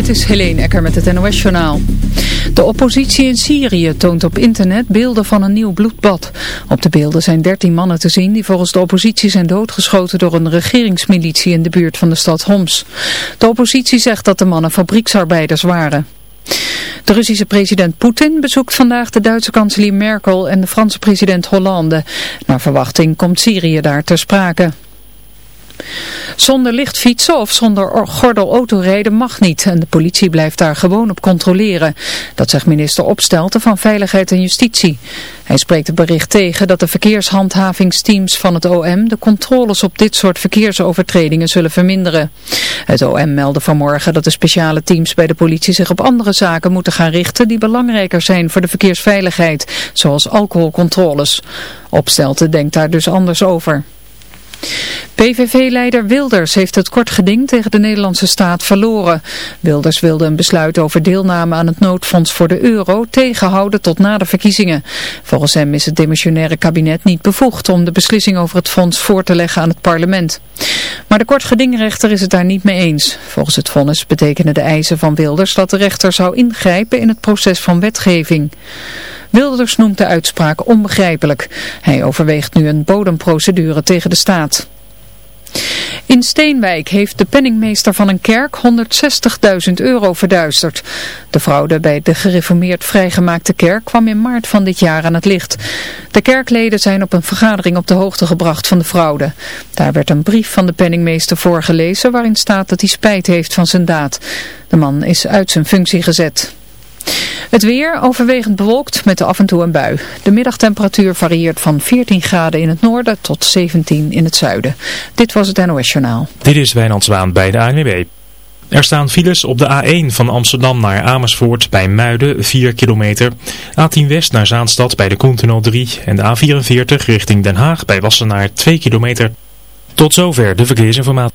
Dit is Helene Ecker met het NOS-journaal. De oppositie in Syrië toont op internet beelden van een nieuw bloedbad. Op de beelden zijn 13 mannen te zien die volgens de oppositie zijn doodgeschoten door een regeringsmilitie in de buurt van de stad Homs. De oppositie zegt dat de mannen fabrieksarbeiders waren. De Russische president Poetin bezoekt vandaag de Duitse kanselier Merkel en de Franse president Hollande. Naar verwachting komt Syrië daar ter sprake. Zonder licht fietsen of zonder gordel autorijden mag niet en de politie blijft daar gewoon op controleren. Dat zegt minister Opstelten van Veiligheid en Justitie. Hij spreekt het bericht tegen dat de verkeershandhavingsteams van het OM de controles op dit soort verkeersovertredingen zullen verminderen. Het OM meldde vanmorgen dat de speciale teams bij de politie zich op andere zaken moeten gaan richten die belangrijker zijn voor de verkeersveiligheid, zoals alcoholcontroles. Opstelten denkt daar dus anders over. PVV-leider Wilders heeft het kort geding tegen de Nederlandse staat verloren. Wilders wilde een besluit over deelname aan het noodfonds voor de euro tegenhouden tot na de verkiezingen. Volgens hem is het demissionaire kabinet niet bevoegd om de beslissing over het fonds voor te leggen aan het parlement. Maar de kortgedingrechter is het daar niet mee eens. Volgens het vonnis betekenen de eisen van Wilders dat de rechter zou ingrijpen in het proces van wetgeving. Wilders noemt de uitspraak onbegrijpelijk. Hij overweegt nu een bodemprocedure tegen de staat. In Steenwijk heeft de penningmeester van een kerk 160.000 euro verduisterd. De fraude bij de gereformeerd vrijgemaakte kerk kwam in maart van dit jaar aan het licht. De kerkleden zijn op een vergadering op de hoogte gebracht van de fraude. Daar werd een brief van de penningmeester voorgelezen waarin staat dat hij spijt heeft van zijn daad. De man is uit zijn functie gezet. Het weer overwegend bewolkt met af en toe een bui. De middagtemperatuur varieert van 14 graden in het noorden tot 17 in het zuiden. Dit was het NOS Journaal. Dit is Wijnand Zwaan bij de ANWB. Er staan files op de A1 van Amsterdam naar Amersfoort bij Muiden 4 kilometer. A10 West naar Zaanstad bij de Koentunnel 3 en de A44 richting Den Haag bij Wassenaar 2 kilometer. Tot zover de verkeersinformatie.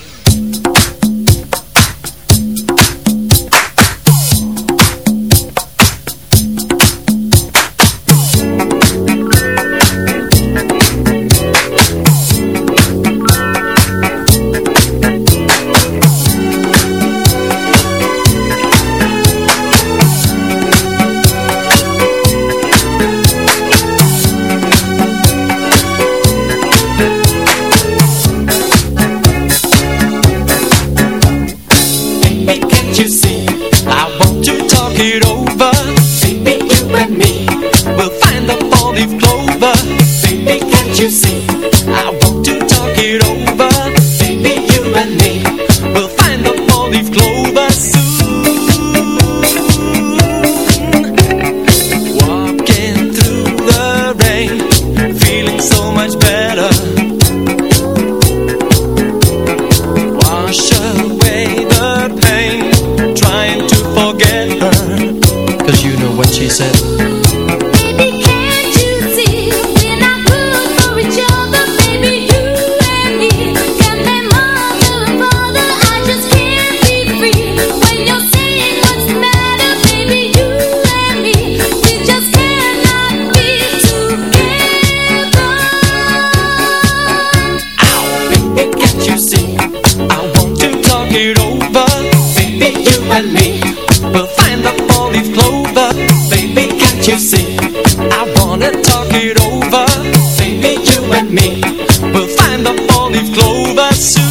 soon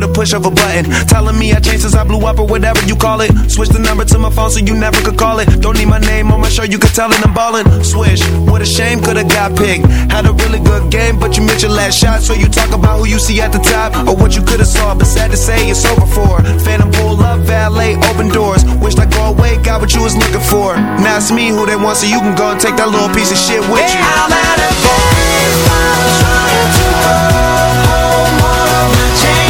with a push of a button. Telling me I changed since I blew up or whatever you call it. Switch the number to my phone so you never could call it. Don't need my name on my show, you could tell it I'm ballin'. Swish, what a shame, could've got picked. Had a really good game, but you missed your last shot. So you talk about who you see at the top or what you could've saw. But sad to say, it's over for. Phantom pull up, valet, open doors. Wish I go away, got what you was looking for. Now it's me who they want, so you can go and take that little piece of shit with you. I'm at a I'm trying to go home, wanna change.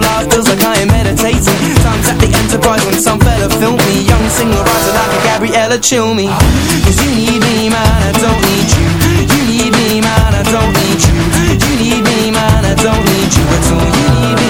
When feels like I am meditating. Times at the Enterprise when some fella filmed me. Young singer writer like a Gabriella Cilmi. Cause you need me man, I don't need you. You need me man, I don't need you. You need me man, I don't need you at all. You need me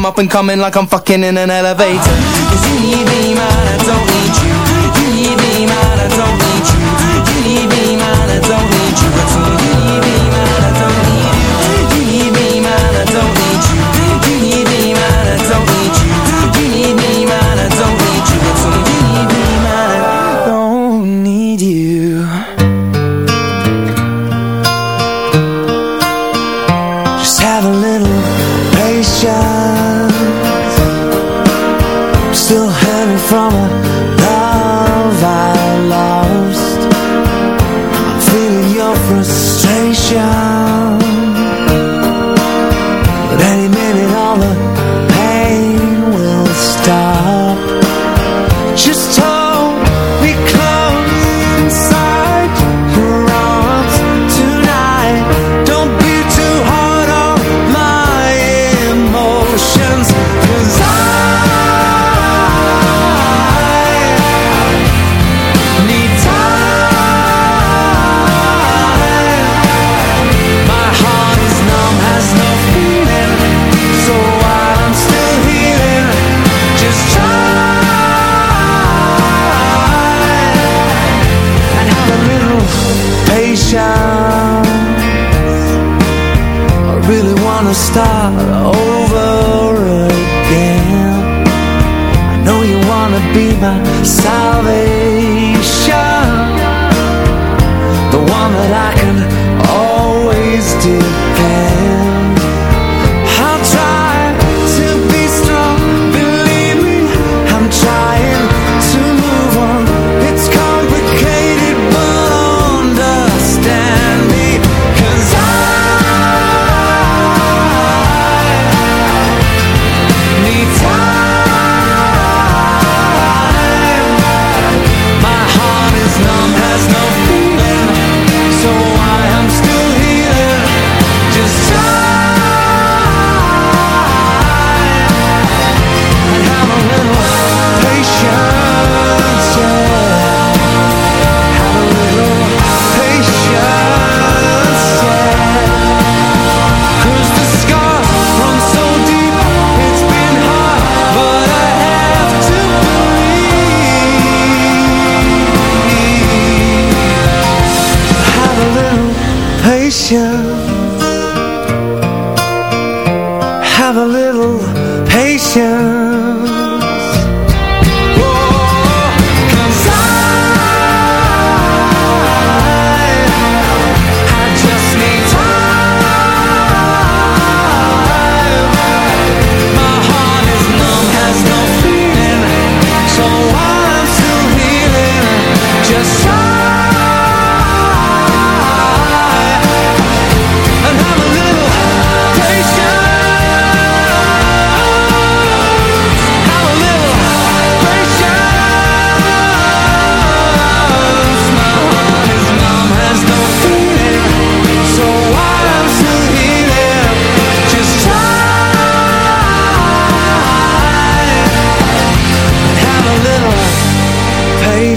I'm up and coming Like I'm fucking in an elevator. Cause you need me man I don't need you. You need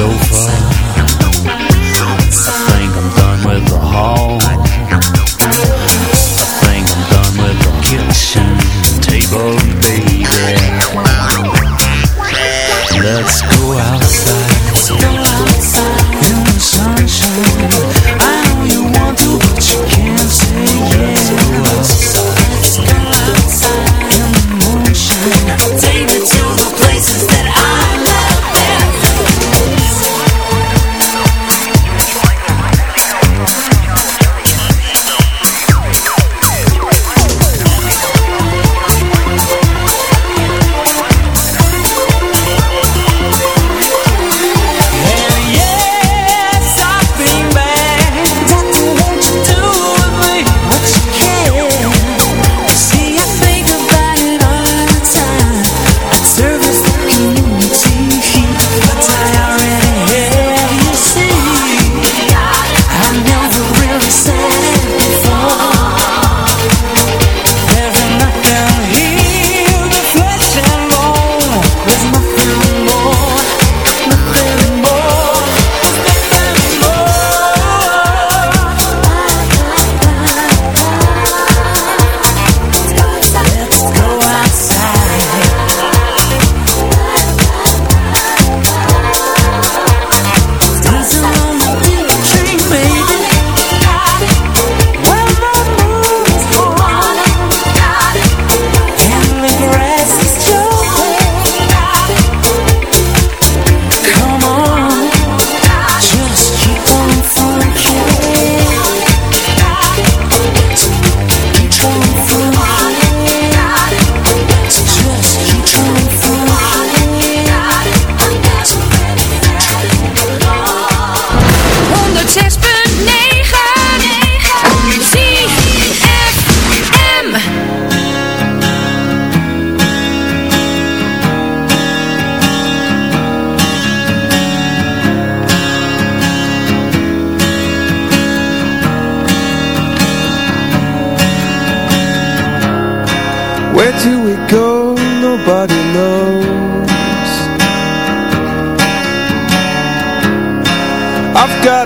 so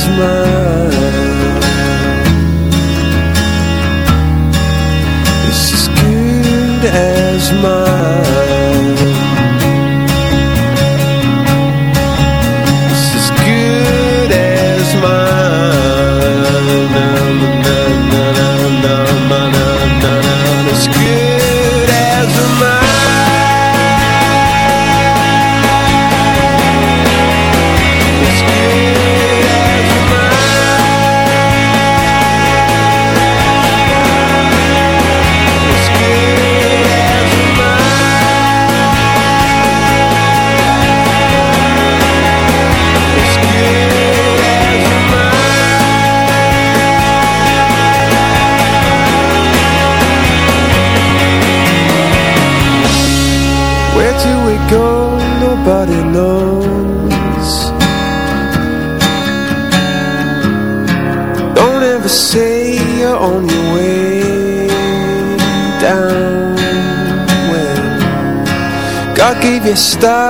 is mine It's as good as mine está